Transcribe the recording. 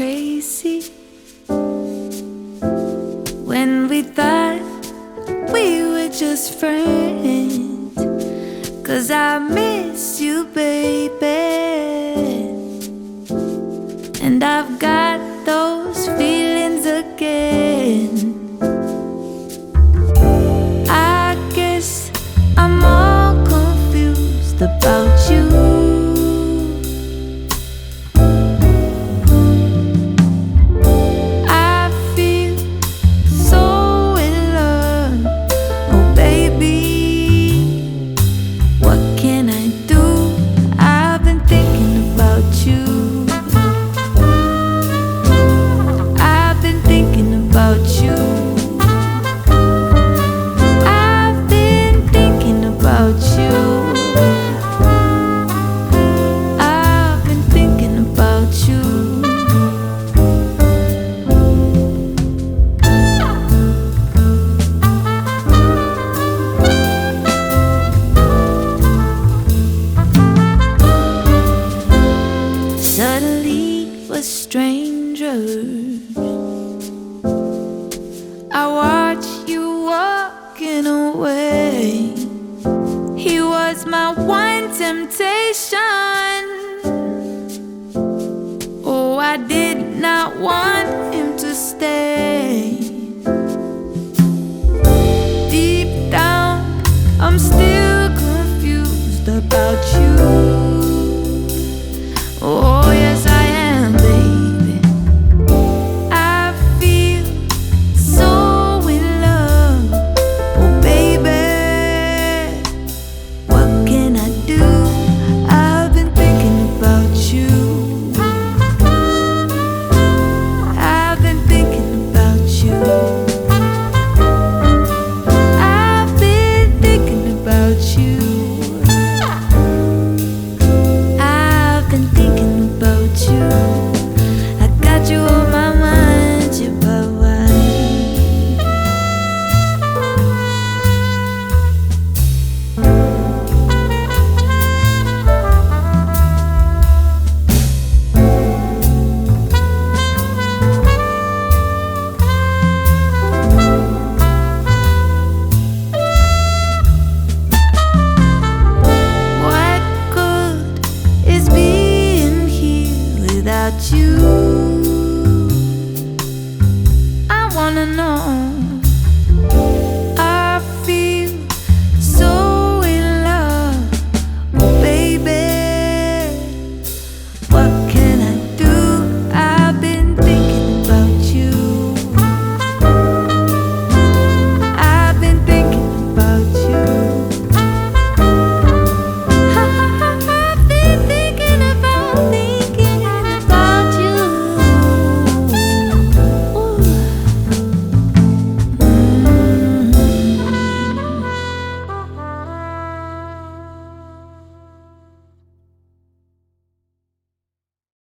crazy when we thought we were just friends. Cause I miss you, baby. temptation. Oh, I did not want him to stay. Deep down, I'm still confused about you.